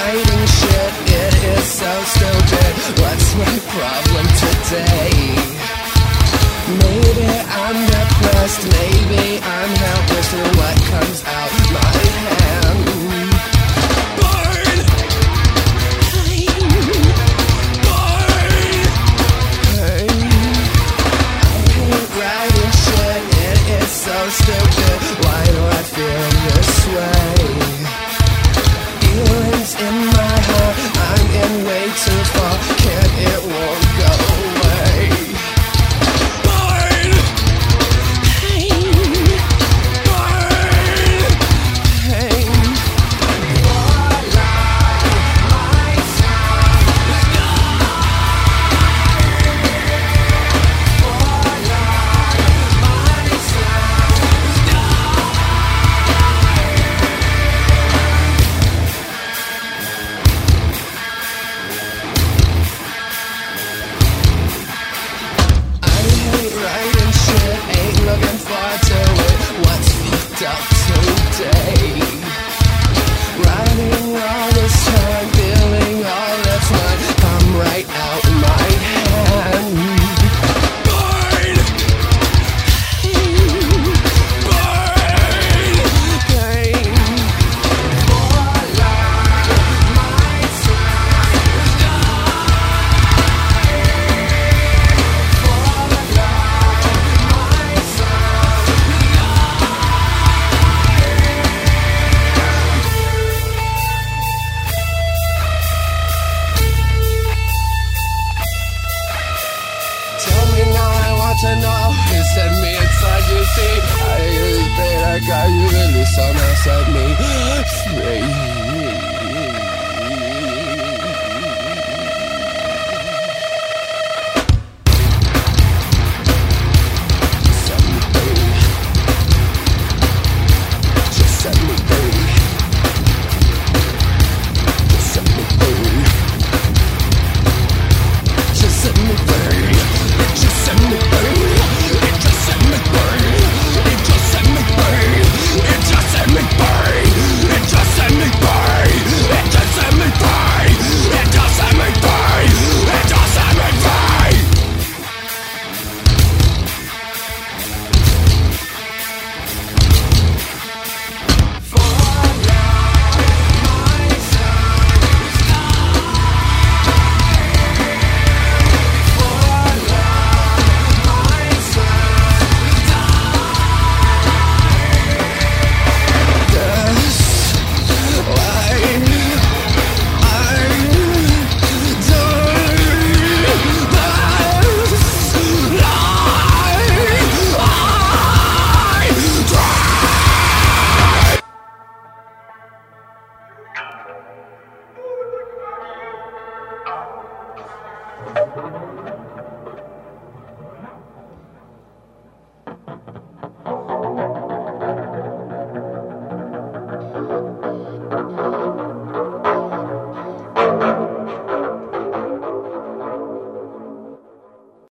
writing shit, it is so stupid. What's my problem today? Maybe I'm depressed, maybe I'm helpless to what comes out. waiting for? Can it all go? Take look me you see. I use pain, you, set me free.